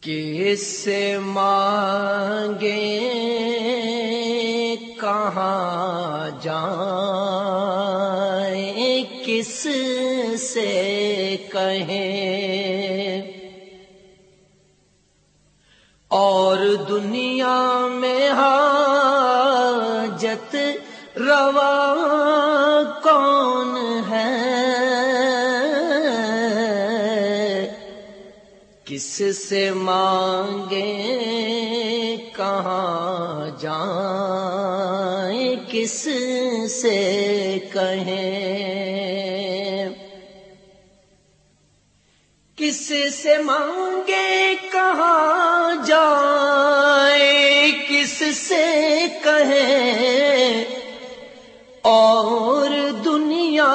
کس سے مانگے؟ کہاں جائیں؟ کس سے کہیں؟ اور دنیا میں ہاں کس سے مانگے کہاں جائیں؟ کس سے کہیں؟ کس سے مانگے کہاں جائیں؟ کس سے کہیں؟ اور دنیا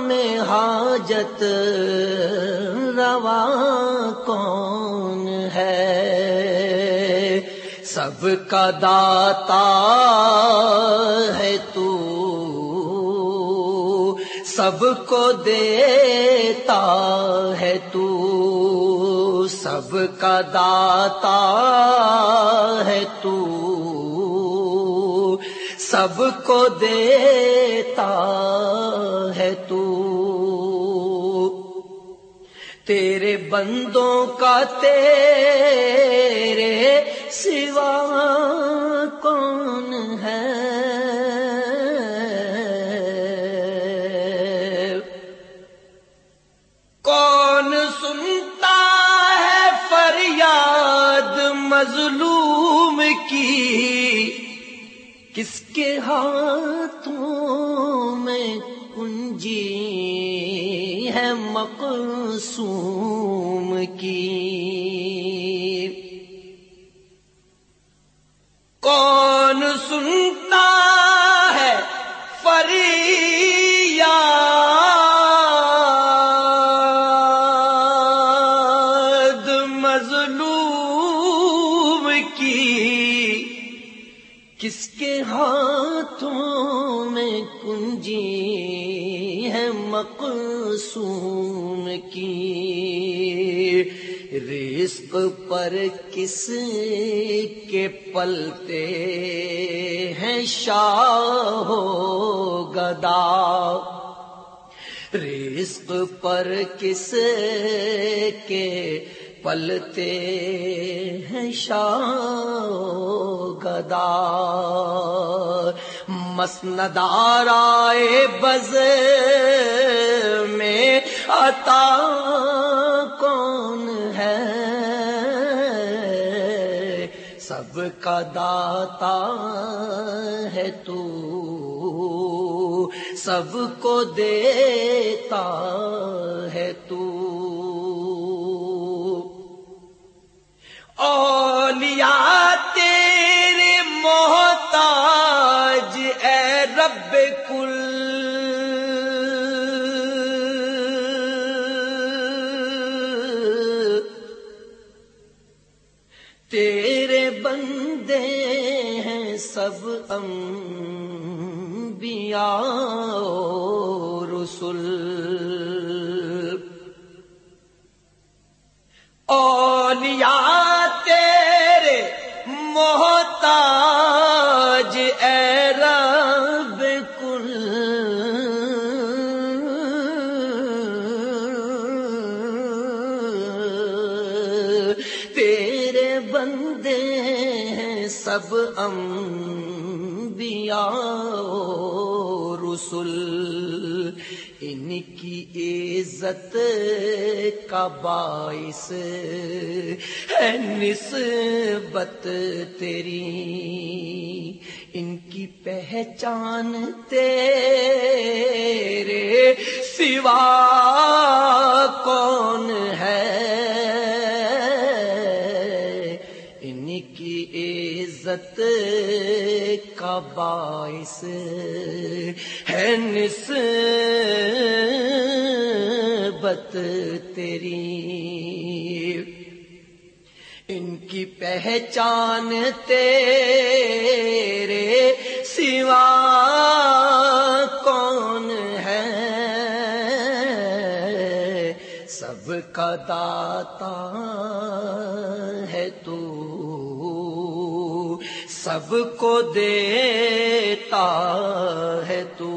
میں حاجت روا سب کا داتا ہے تو۔ سب کو دیتا ہے تو۔ سب کا داتا ہے تو۔ سب کو دیتا ہے تو۔ تیرے بندوں کا تیرے سوا کون ہے؟ کون سنتا ہے فریاد مظلوم کی؟ کس کے ہاتھوں میں کنجی ہے مقصوم کی؟ کون سنتا ہے فریاد مظلوم کی کس کے ہاتھوں میں کنجی ہے مقصوم کی رزق پر کس کے پلتے ہیں شاہ گدا؟ رزق پر کس کے پلتے ہیں شاہ گدا؟ مسندارائے بز میں عطا کا داتا ہے تو سب کو دیتا ہے انبیاء رسول اولیاء تیرے محتاج اے رب کل۔ تیرے بندے ہیں سب ام انبیاء رسول ان کی عزت کا باعث ہے نسبت تیری۔ ان کی پہچان تیرے سوا کون ہے؟ عزت کا باعث ہے نسبت تیری۔ ان کی پہچان تیرے سوا کون ہے؟ سب کا داتا ہے تو سب کو دیتا ہے تو۔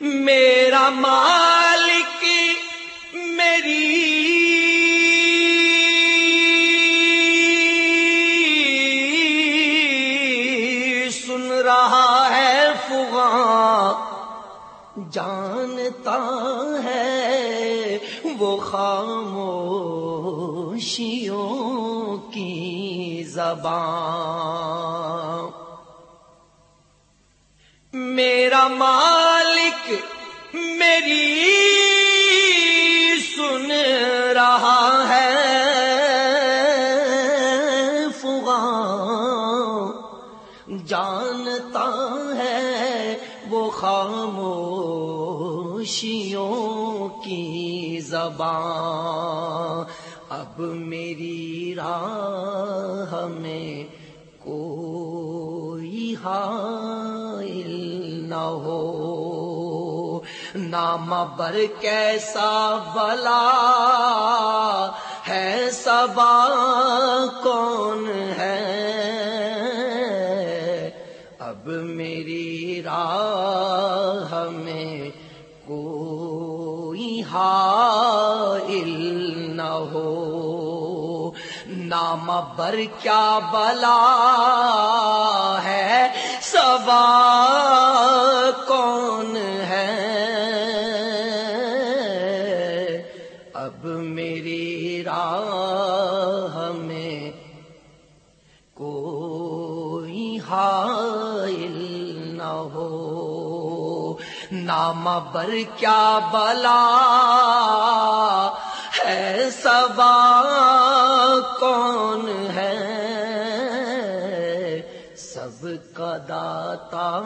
میرا مالک میری سن رہا ہے فغاں، جانتا ہے وہ خاموشیوں کی زبان۔ میرا مالک میری سن رہا ہے۔ فغاں جانتا ہے وہ خاموشیوں کی زبان۔ اب میری راہ میں کوئی حائل نہ ہو۔ نام بر کیسا بلا ہے سبا بر کیا بلا ہے؟ سبا کون ہے؟ اب میری راہ میں کوئی حائل نہ ہو۔ نام بر کیا بلا ہے؟ سبا کون ہے؟ سب کا داتا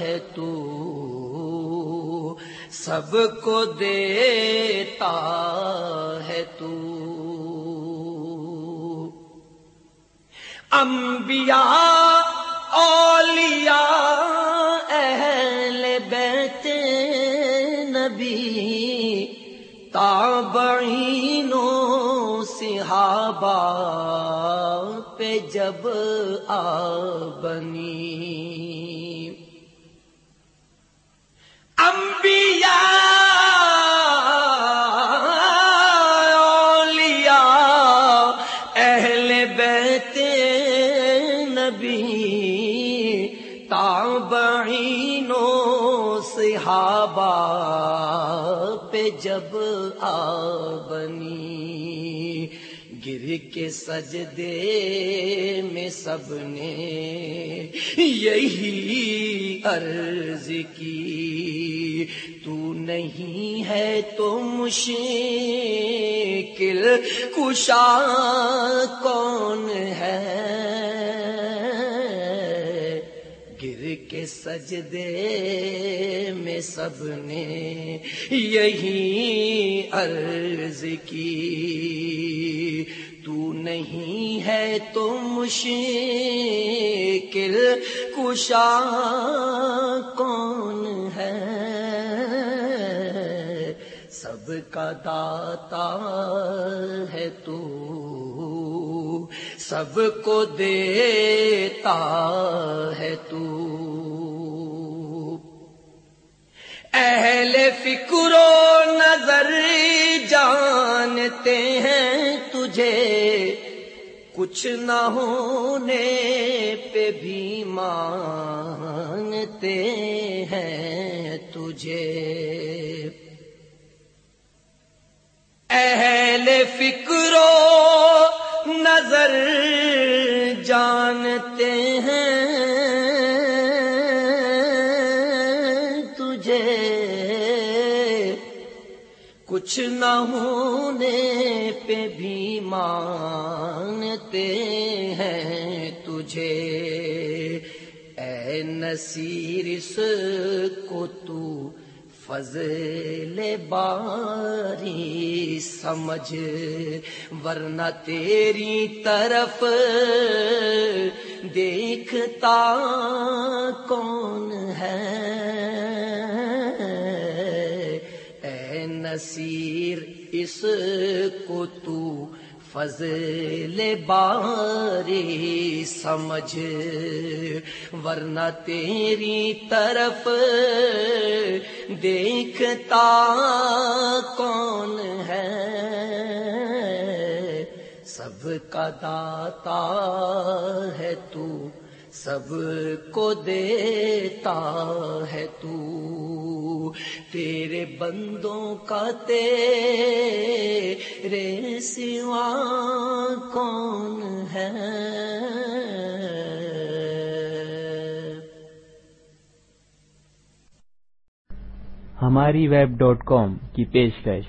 ہے تو، سب کو دیتا ہے تو۔ انبیاء، اولیاء، اہل بیت نبی تابعینوں صحابہ پہ جب آ بنی۔ انبیاء، اولیاء، اہل بیت نبی، تابعینوں، صحابہ پہ جب آ بنی۔ گر کے سجدے میں سب نے یہی عرض کی، تو نہیں ہے تو مشکل کشا کون ہے؟ گر کے سجدے میں سب نے یہی عرض کی۔ نہیں ہے تو مشکل کشا کون ہے؟ سب کا داتا ہے تو، سب کو دیتا ہے تو۔ اہل فکر و نظر جانتے ہیں تجھے کچھ نہ ہونے پہ بھی مانتے ہیں تجھے۔ اہل فکرو نظر جانتے کچھ نہ ہونے پہ بھی مانتے ہیں تجھے۔ اے نصیر، اس کو تو فضل باری سمجھ، ورنہ تیری طرف دیکھتا کون ہے؟ نصیر، اس کو تو فضل باری سمجھ۔ ورنہ تیری طرف دیکھتا کون ہے؟ سب کا داتا ہے تو، سب کو دیتا ہے تو۔ تیرے بندوں کا تیرے سوا کون ہے؟ ہماری ویب ڈاٹ کام کی پیشکش